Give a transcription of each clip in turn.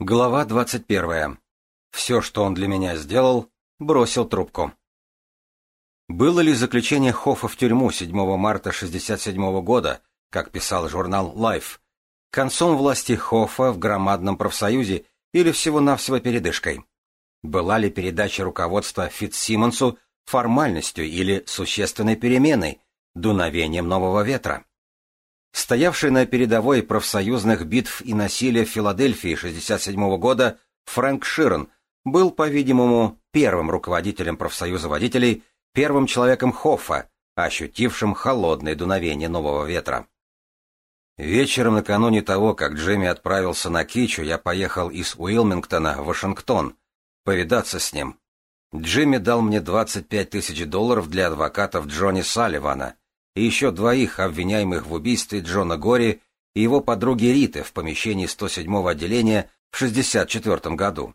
Глава 21. Все, что он для меня сделал, бросил трубку. Было ли заключение Хоффа в тюрьму 7 марта 1967 года, как писал журнал Life, концом власти Хоффа в громадном профсоюзе или всего-навсего передышкой? Была ли передача руководства Фитцсимонсу формальностью или существенной переменой, дуновением нового ветра? стоявший на передовой профсоюзных битв и насилия в Филадельфии 1967 года Фрэнк Ширен был, по-видимому, первым руководителем профсоюза водителей, первым человеком Хоффа, ощутившим холодное дуновение нового ветра. Вечером накануне того, как Джимми отправился на Кичу, я поехал из Уилмингтона в Вашингтон повидаться с ним. Джимми дал мне 25 тысяч долларов для адвокатов Джонни Салливана — и еще двоих обвиняемых в убийстве Джона Гори и его подруги Риты в помещении 107-го отделения в 1964 году.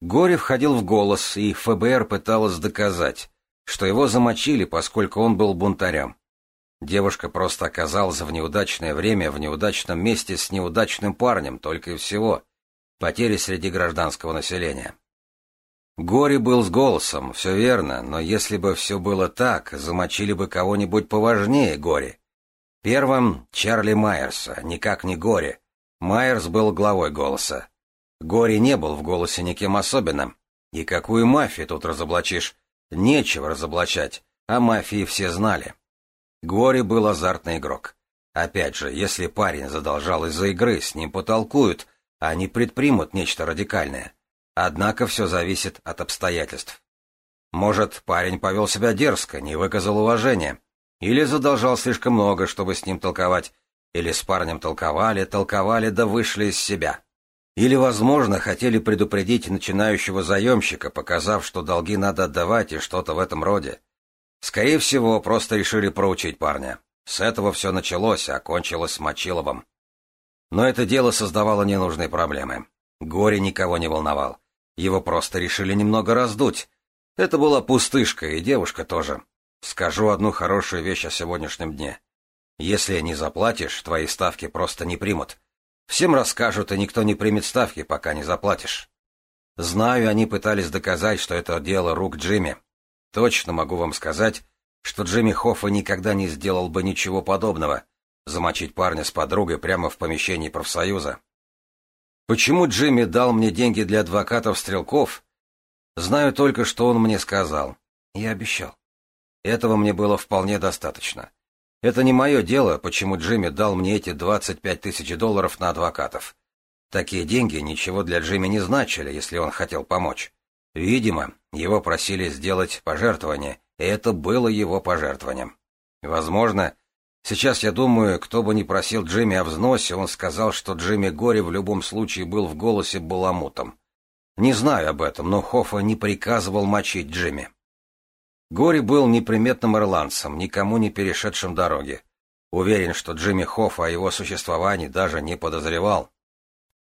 Гори входил в голос, и ФБР пыталось доказать, что его замочили, поскольку он был бунтарем. Девушка просто оказалась в неудачное время в неудачном месте с неудачным парнем, только и всего. Потери среди гражданского населения. Горе был с голосом, все верно, но если бы все было так, замочили бы кого-нибудь поважнее горе. Первым — Чарли Майерса, никак не горе. Майерс был главой голоса. Горе не был в голосе никем особенным. И какую мафию тут разоблачишь? Нечего разоблачать, а мафии все знали. Горе был азартный игрок. Опять же, если парень задолжал из-за игры, с ним потолкуют, а они предпримут нечто радикальное — Однако все зависит от обстоятельств. Может, парень повел себя дерзко, не выказал уважения, или задолжал слишком много, чтобы с ним толковать, или с парнем толковали, толковали, да вышли из себя. Или, возможно, хотели предупредить начинающего заемщика, показав, что долги надо отдавать и что-то в этом роде. Скорее всего, просто решили проучить парня. С этого все началось, а кончилось с Мочиловым. Но это дело создавало ненужные проблемы. Горе никого не волновал. Его просто решили немного раздуть. Это была пустышка, и девушка тоже. Скажу одну хорошую вещь о сегодняшнем дне. Если не заплатишь, твои ставки просто не примут. Всем расскажут, и никто не примет ставки, пока не заплатишь. Знаю, они пытались доказать, что это дело рук Джимми. Точно могу вам сказать, что Джимми Хоффа никогда не сделал бы ничего подобного — замочить парня с подругой прямо в помещении профсоюза. Почему Джимми дал мне деньги для адвокатов-стрелков? Знаю только, что он мне сказал. Я обещал. Этого мне было вполне достаточно. Это не мое дело, почему Джимми дал мне эти 25 тысяч долларов на адвокатов. Такие деньги ничего для Джимми не значили, если он хотел помочь. Видимо, его просили сделать пожертвование, и это было его пожертвованием. Возможно, Сейчас я думаю, кто бы ни просил Джимми о взносе, он сказал, что Джимми Горе в любом случае был в голосе баламутом. Не знаю об этом, но Хоффа не приказывал мочить Джимми. Гори был неприметным ирландцем, никому не перешедшим дороги. Уверен, что Джимми Хоффа о его существовании даже не подозревал.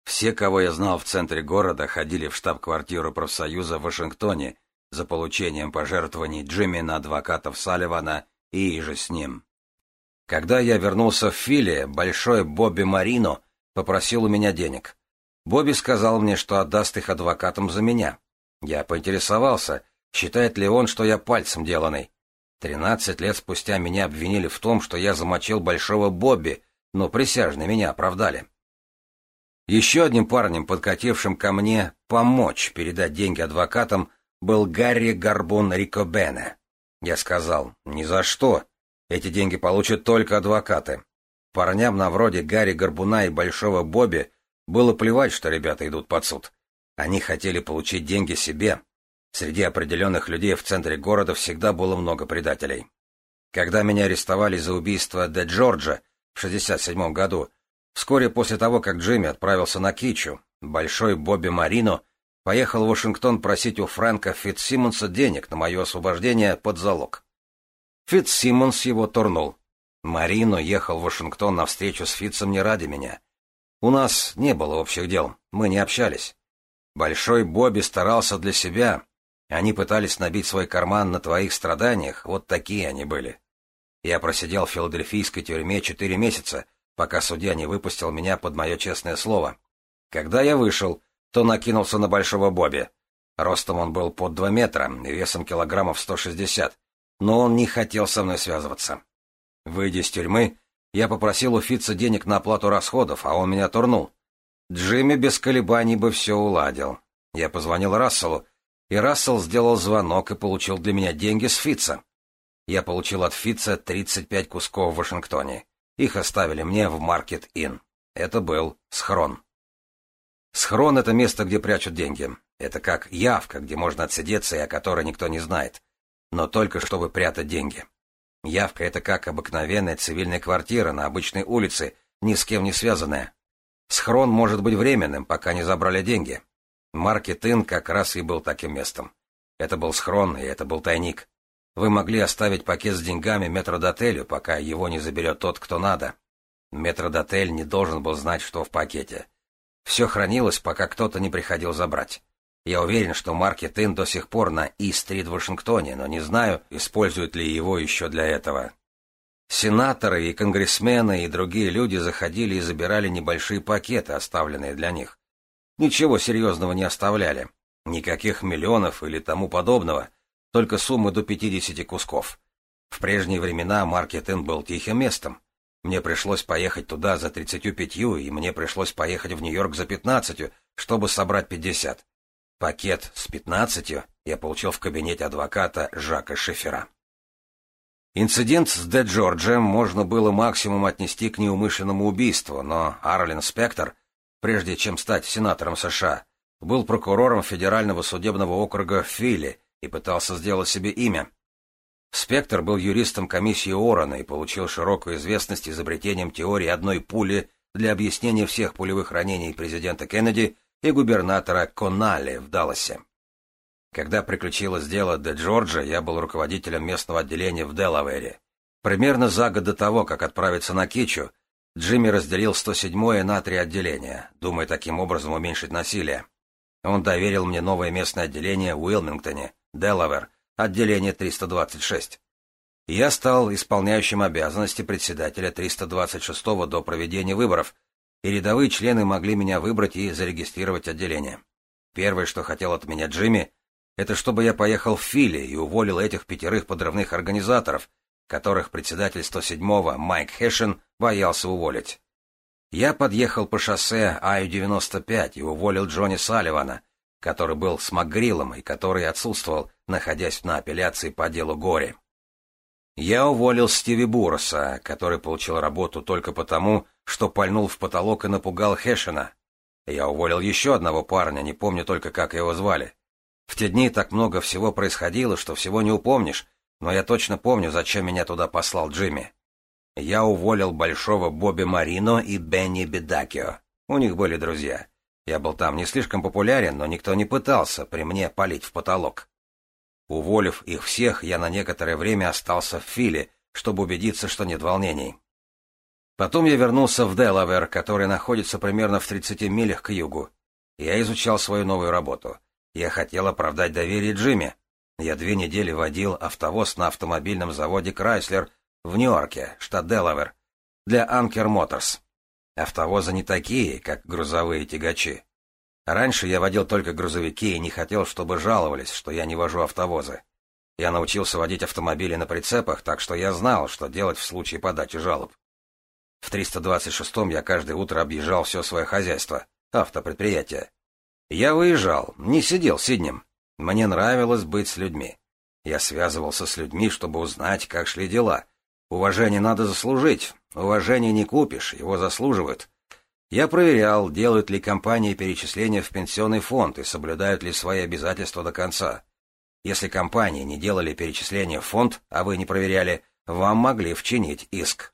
Все, кого я знал в центре города, ходили в штаб-квартиру профсоюза в Вашингтоне за получением пожертвований Джимми на адвокатов Салливана и же с ним. Когда я вернулся в Филе, большой Бобби Марино попросил у меня денег. Бобби сказал мне, что отдаст их адвокатам за меня. Я поинтересовался, считает ли он, что я пальцем деланный. Тринадцать лет спустя меня обвинили в том, что я замочил большого Бобби, но присяжные меня оправдали. Еще одним парнем, подкатившим ко мне помочь передать деньги адвокатам, был Гарри Горбун Рикобене. Я сказал, ни за что, эти деньги получат только адвокаты. Парням на вроде Гарри Горбуна и Большого Бобби было плевать, что ребята идут под суд. Они хотели получить деньги себе. Среди определенных людей в центре города всегда было много предателей. Когда меня арестовали за убийство Де Джорджа в 67-м году, вскоре после того, как Джимми отправился на Кичу, Большой Бобби Марино поехал в Вашингтон просить у Фрэнка Фитсимонса денег на мое освобождение под залог. Фитц Симмонс его торнул. Марино ехал в Вашингтон на встречу с Фитцем не ради меня. У нас не было общих дел, мы не общались. Большой Бобби старался для себя. Они пытались набить свой карман на твоих страданиях, вот такие они были. Я просидел в филадельфийской тюрьме четыре месяца, пока судья не выпустил меня под мое честное слово. Когда я вышел, то накинулся на Большого Бобби. Ростом он был под два метра и весом килограммов сто шестьдесят но он не хотел со мной связываться. Выйдя из тюрьмы, я попросил у Фитца денег на оплату расходов, а он меня турнул. Джимми без колебаний бы все уладил. Я позвонил Расселу, и Рассел сделал звонок и получил для меня деньги с Фитца. Я получил от Фитца 35 кусков в Вашингтоне. Их оставили мне в Маркет-Инн. Это был схрон. Схрон — это место, где прячут деньги. Это как явка, где можно отсидеться и о которой никто не знает но только чтобы прятать деньги. Явка — это как обыкновенная цивильная квартира на обычной улице, ни с кем не связанная. Схрон может быть временным, пока не забрали деньги. Маркет Ин как раз и был таким местом. Это был схрон, и это был тайник. Вы могли оставить пакет с деньгами метродотелю, пока его не заберет тот, кто надо. Метродотель не должен был знать, что в пакете. Все хранилось, пока кто-то не приходил забрать. Я уверен, что Марк и до сих пор на e И-стрит в Вашингтоне, но не знаю, используют ли его еще для этого. Сенаторы и конгрессмены и другие люди заходили и забирали небольшие пакеты, оставленные для них. Ничего серьезного не оставляли. Никаких миллионов или тому подобного, только суммы до 50 кусков. В прежние времена Маркет Ин был тихим местом. Мне пришлось поехать туда за 35, и мне пришлось поехать в Нью-Йорк за 15, чтобы собрать 50. Пакет с пятнадцатью я получил в кабинете адвоката Жака Шифера. Инцидент с Де Джорджем можно было максимум отнести к неумышленному убийству, но Арлен Спектор, прежде чем стать сенатором США, был прокурором Федерального судебного округа Филли и пытался сделать себе имя. Спектор был юристом комиссии Орона и получил широкую известность изобретением теории одной пули для объяснения всех пулевых ранений президента Кеннеди и губернатора Коннале в Далласе. Когда приключилось дело до Джорджа, я был руководителем местного отделения в Делавере. Примерно за год до того, как отправиться на Кичу, Джимми разделил 107-е на три отделения, думая таким образом уменьшить насилие. Он доверил мне новое местное отделение в Уилмингтоне, Делавер, отделение 326. Я стал исполняющим обязанности председателя 326-го до проведения выборов, и рядовые члены могли меня выбрать и зарегистрировать отделение. Первое, что хотел от меня Джимми, это чтобы я поехал в Фили и уволил этих пятерых подрывных организаторов, которых председатель 107-го Майк Хэшен боялся уволить. Я подъехал по шоссе Аю-95 и уволил Джонни Салливана, который был с Макгрилом и который отсутствовал, находясь на апелляции по делу Гори. Я уволил Стиви Бурса, который получил работу только потому, что пальнул в потолок и напугал Хешина. Я уволил еще одного парня, не помню только, как его звали. В те дни так много всего происходило, что всего не упомнишь, но я точно помню, зачем меня туда послал Джимми. Я уволил большого Бобби Марино и Бенни Бедакио. У них были друзья. Я был там не слишком популярен, но никто не пытался при мне палить в потолок. Уволив их всех, я на некоторое время остался в Филе, чтобы убедиться, что нет волнений. Потом я вернулся в Делавер, который находится примерно в 30 милях к югу. Я изучал свою новую работу. Я хотел оправдать доверие Джимми. Я две недели водил автовоз на автомобильном заводе «Крайслер» в Нью-Йорке, штат Делавер, для «Анкер Моторс». Автовозы не такие, как грузовые тягачи. Раньше я водил только грузовики и не хотел, чтобы жаловались, что я не вожу автовозы. Я научился водить автомобили на прицепах, так что я знал, что делать в случае подачи жалоб. В 326-м я каждое утро объезжал все свое хозяйство, автопредприятие. Я выезжал, не сидел сиднем. Мне нравилось быть с людьми. Я связывался с людьми, чтобы узнать, как шли дела. Уважение надо заслужить. Уважение не купишь, его заслуживают. Я проверял, делают ли компании перечисления в пенсионный фонд и соблюдают ли свои обязательства до конца. Если компании не делали перечисления в фонд, а вы не проверяли, вам могли вчинить иск.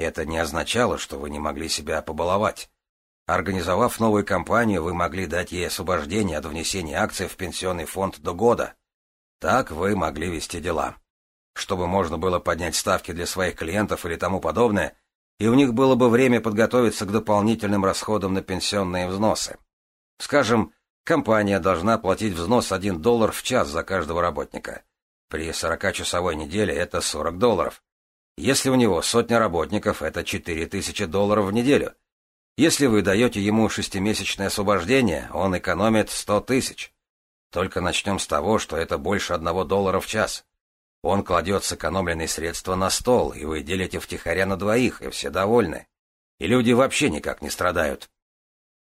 Это не означало, что вы не могли себя побаловать. Организовав новую компанию, вы могли дать ей освобождение от внесения акций в пенсионный фонд до года. Так вы могли вести дела. Чтобы можно было поднять ставки для своих клиентов или тому подобное, и у них было бы время подготовиться к дополнительным расходам на пенсионные взносы. Скажем, компания должна платить взнос 1 доллар в час за каждого работника. При 40-часовой неделе это 40 долларов. Если у него сотня работников, это 4000 долларов в неделю. Если вы даете ему шестимесячное освобождение, он экономит 100 тысяч. Только начнем с того, что это больше одного доллара в час. Он кладет сэкономленные средства на стол, и вы делите втихаря на двоих, и все довольны. И люди вообще никак не страдают.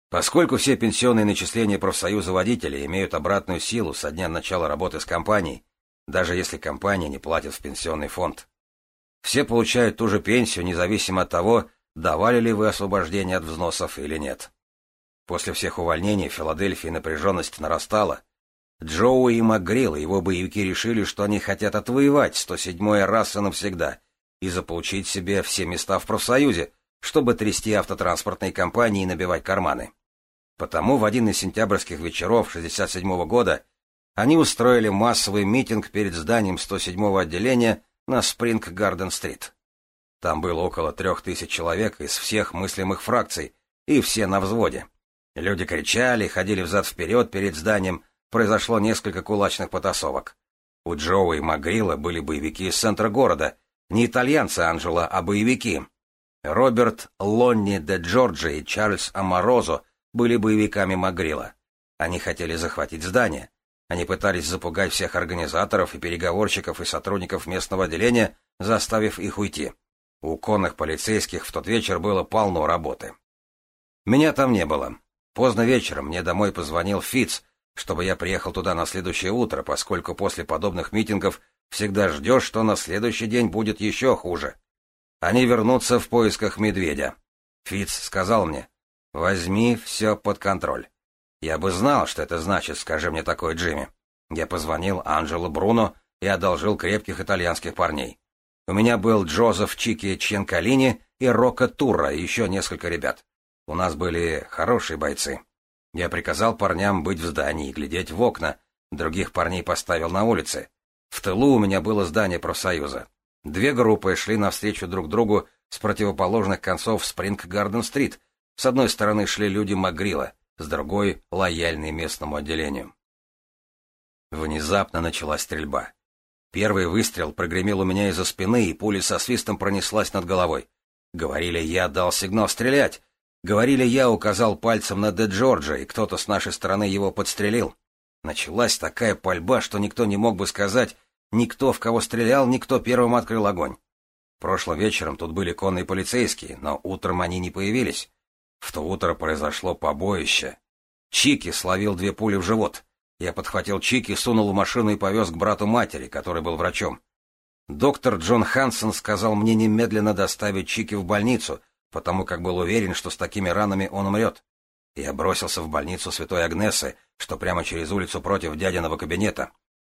Поскольку все пенсионные начисления профсоюза водителей имеют обратную силу со дня начала работы с компанией, даже если компания не платит в пенсионный фонд. Все получают ту же пенсию, независимо от того, давали ли вы освобождение от взносов или нет. После всех увольнений в Филадельфии напряженность нарастала. Джоуи и МакГрилл и его боевики решили, что они хотят отвоевать 107-й раз и навсегда и заполучить себе все места в профсоюзе, чтобы трясти автотранспортные компании и набивать карманы. Потому в один из сентябрьских вечеров 67 -го года они устроили массовый митинг перед зданием 107-го отделения на Спринг-Гарден-стрит. Там было около трех тысяч человек из всех мыслимых фракций, и все на взводе. Люди кричали, ходили взад-вперед перед зданием, произошло несколько кулачных потасовок. У Джоу и Магрила были боевики из центра города, не итальянцы а Анджела, а боевики. Роберт Лонни де Джорджи и Чарльз Аморозо были боевиками Магрила. Они хотели захватить здание. Они пытались запугать всех организаторов и переговорщиков и сотрудников местного отделения, заставив их уйти. У конных полицейских в тот вечер было полно работы. Меня там не было. Поздно вечером мне домой позвонил Фиц, чтобы я приехал туда на следующее утро, поскольку после подобных митингов всегда ждешь, что на следующий день будет еще хуже. Они вернутся в поисках медведя. Фиц сказал мне, возьми все под контроль. Я бы знал, что это значит, скажи мне такой Джимми. Я позвонил Анджело Бруно и одолжил крепких итальянских парней. У меня был Джозеф Чики Ченкалини и Рока Тура, и еще несколько ребят. У нас были хорошие бойцы. Я приказал парням быть в здании и глядеть в окна. Других парней поставил на улице. В тылу у меня было здание профсоюза. Две группы шли навстречу друг другу с противоположных концов Спринг-Гарден-стрит. С одной стороны шли люди Магрила, с другой — лояльный местному отделению. Внезапно началась стрельба. Первый выстрел прогремел у меня из-за спины, и пуля со свистом пронеслась над головой. Говорили, я дал сигнал стрелять. Говорили, я указал пальцем на Де Джорджа, и кто-то с нашей стороны его подстрелил. Началась такая пальба, что никто не мог бы сказать, никто в кого стрелял, никто первым открыл огонь. Прошлым вечером тут были конные полицейские, но утром они не появились. В то утро произошло побоище. Чики словил две пули в живот. Я подхватил Чики, сунул в машину и повез к брату матери, который был врачом. Доктор Джон Хансен сказал мне немедленно доставить Чики в больницу, потому как был уверен, что с такими ранами он умрет. Я бросился в больницу Святой Агнесы, что прямо через улицу против дядиного кабинета.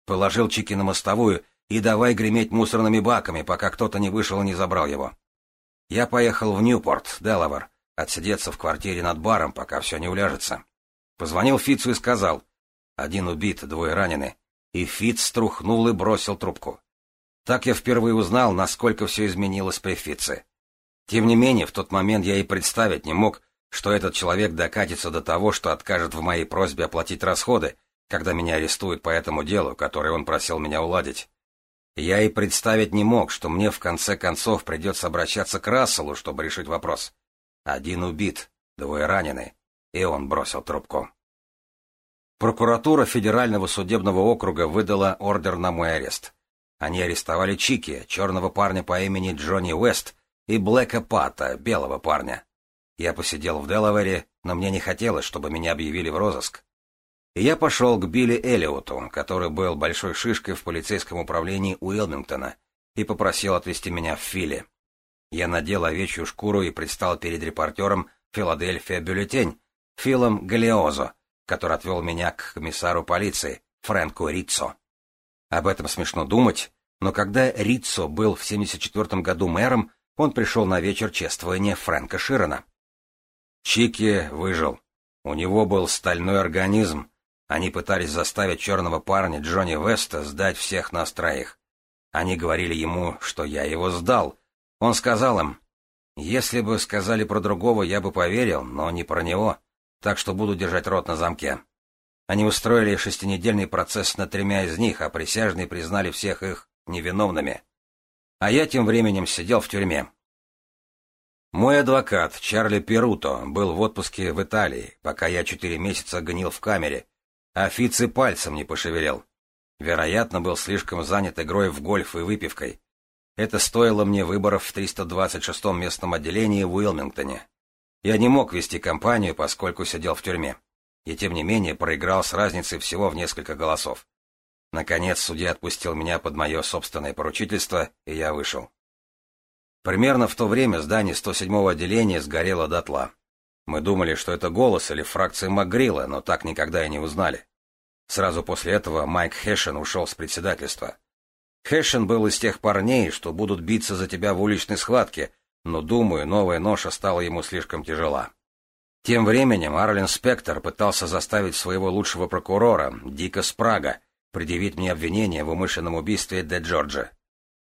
Положил Чики на мостовую и давай греметь мусорными баками, пока кто-то не вышел и не забрал его. Я поехал в Ньюпорт, Делавар, Отсидеться в квартире над баром, пока все не уляжется. Позвонил Фицу и сказал. Один убит, двое ранены. И Фиц струхнул и бросил трубку. Так я впервые узнал, насколько все изменилось при Фице. Тем не менее, в тот момент я и представить не мог, что этот человек докатится до того, что откажет в моей просьбе оплатить расходы, когда меня арестуют по этому делу, которое он просил меня уладить. Я и представить не мог, что мне в конце концов придется обращаться к Расселу, чтобы решить вопрос. Один убит, двое ранены, и он бросил трубку. Прокуратура Федерального судебного округа выдала ордер на мой арест. Они арестовали Чики, черного парня по имени Джонни Уэст, и Блэка Пата, белого парня. Я посидел в Делавере, но мне не хотелось, чтобы меня объявили в розыск. И я пошел к Билли Эллиоту, который был большой шишкой в полицейском управлении Уилмингтона, и попросил отвезти меня в Филе. Я надел овечью шкуру и предстал перед репортером Филадельфия Бюллетень, Филом Галиозо, который отвел меня к комиссару полиции, Фрэнку Риццо. Об этом смешно думать, но когда Риццо был в 74 году мэром, он пришел на вечер чествования Фрэнка Широна. Чики выжил. У него был стальной организм. Они пытались заставить черного парня Джонни Веста сдать всех нас троих. Они говорили ему, что я его сдал, он сказал им, «Если бы сказали про другого, я бы поверил, но не про него, так что буду держать рот на замке». Они устроили шестинедельный процесс над тремя из них, а присяжные признали всех их невиновными. А я тем временем сидел в тюрьме. Мой адвокат, Чарли Перуто, был в отпуске в Италии, пока я четыре месяца гнил в камере, а Фиц пальцем не пошевелил. Вероятно, был слишком занят игрой в гольф и выпивкой. Это стоило мне выборов в 326-м местном отделении в Уилмингтоне. Я не мог вести кампанию, поскольку сидел в тюрьме. И тем не менее проиграл с разницей всего в несколько голосов. Наконец судья отпустил меня под мое собственное поручительство, и я вышел. Примерно в то время здание 107-го отделения сгорело дотла. Мы думали, что это голос или фракция МакГрилла, но так никогда и не узнали. Сразу после этого Майк Хэшен ушел с председательства. Хэшин был из тех парней, что будут биться за тебя в уличной схватке, но, думаю, новая ноша стала ему слишком тяжела. Тем временем Арлен Спектор пытался заставить своего лучшего прокурора, Дика Спрага, предъявить мне обвинение в умышленном убийстве Де Джорджа.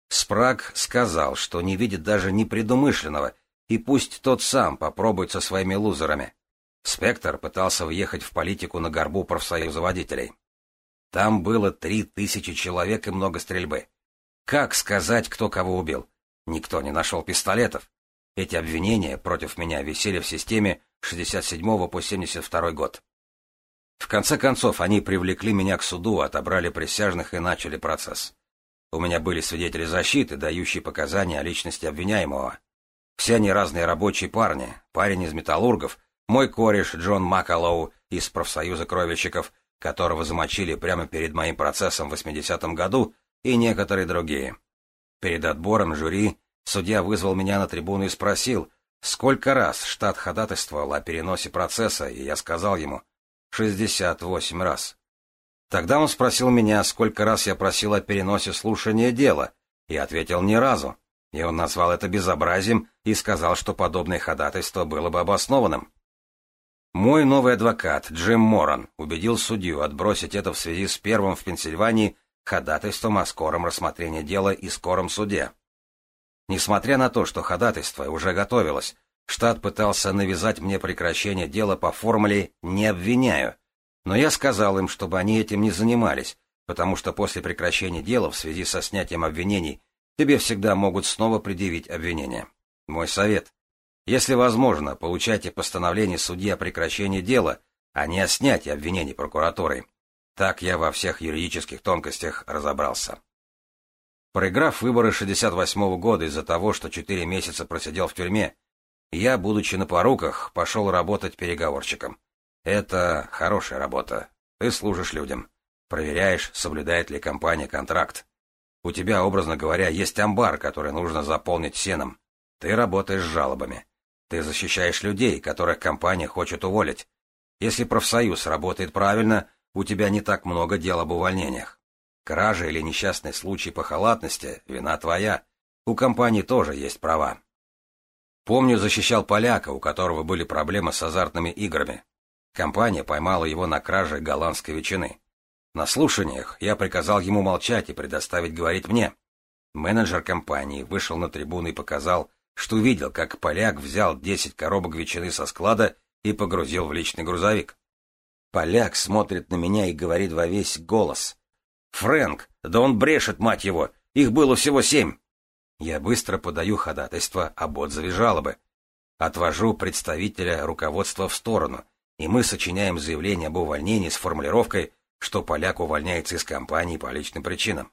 Спраг сказал, что не видит даже непредумышленного, и пусть тот сам попробует со своими лузерами. Спектор пытался въехать в политику на горбу профсоюза водителей. Там было три тысячи человек и много стрельбы. Как сказать, кто кого убил? Никто не нашел пистолетов. Эти обвинения против меня висели в системе 67 по 72 год. В конце концов, они привлекли меня к суду, отобрали присяжных и начали процесс. У меня были свидетели защиты, дающие показания о личности обвиняемого. Все они разные рабочие парни, парень из металлургов, мой кореш Джон Макалоу из профсоюза кровельщиков — которого замочили прямо перед моим процессом в 80-м году, и некоторые другие. Перед отбором жюри судья вызвал меня на трибуну и спросил, сколько раз штат ходатайствовал о переносе процесса, и я сказал ему 68 раз. Тогда он спросил меня, сколько раз я просил о переносе слушания дела, и ответил ни разу, и он назвал это безобразием и сказал, что подобное ходатайство было бы обоснованным. Мой новый адвокат, Джим Моран, убедил судью отбросить это в связи с первым в Пенсильвании ходатайством о скором рассмотрении дела и скором суде. Несмотря на то, что ходатайство уже готовилось, штат пытался навязать мне прекращение дела по формуле «не обвиняю», но я сказал им, чтобы они этим не занимались, потому что после прекращения дела в связи со снятием обвинений тебе всегда могут снова предъявить обвинение. Мой совет если возможно, получайте постановление судьи о прекращении дела, а не о снятии обвинений прокуратурой. Так я во всех юридических тонкостях разобрался. Проиграв выборы 68 -го года из-за того, что четыре месяца просидел в тюрьме, я, будучи на поруках, пошел работать переговорщиком. Это хорошая работа. Ты служишь людям. Проверяешь, соблюдает ли компания контракт. У тебя, образно говоря, есть амбар, который нужно заполнить сеном. Ты работаешь с жалобами. Ты защищаешь людей, которых компания хочет уволить. Если профсоюз работает правильно, у тебя не так много дел об увольнениях. Кража или несчастный случай по халатности – вина твоя. У компании тоже есть права. Помню, защищал поляка, у которого были проблемы с азартными играми. Компания поймала его на краже голландской ветчины. На слушаниях я приказал ему молчать и предоставить говорить мне. Менеджер компании вышел на трибуну и показал, что видел, как поляк взял десять коробок ветчины со склада и погрузил в личный грузовик. Поляк смотрит на меня и говорит во весь голос. «Фрэнк, да он брешет, мать его! Их было всего семь!» Я быстро подаю ходатайство об отзыве жалобы. Отвожу представителя руководства в сторону, и мы сочиняем заявление об увольнении с формулировкой, что поляк увольняется из компании по личным причинам.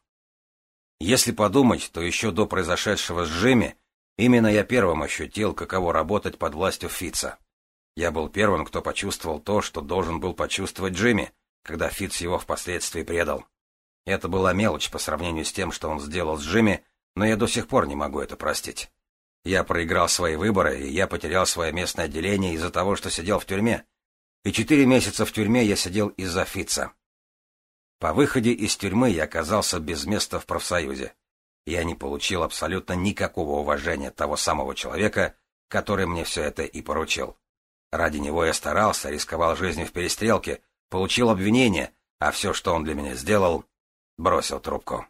Если подумать, то еще до произошедшего с Джимми Именно я первым ощутил, каково работать под властью Фица. Я был первым, кто почувствовал то, что должен был почувствовать Джимми, когда Фиц его впоследствии предал. Это была мелочь по сравнению с тем, что он сделал с Джимми, но я до сих пор не могу это простить. Я проиграл свои выборы, и я потерял свое местное отделение из-за того, что сидел в тюрьме. И четыре месяца в тюрьме я сидел из-за Фица. По выходе из тюрьмы я оказался без места в профсоюзе я не получил абсолютно никакого уважения того самого человека, который мне все это и поручил. Ради него я старался, рисковал жизнью в перестрелке, получил обвинение, а все, что он для меня сделал, бросил трубку.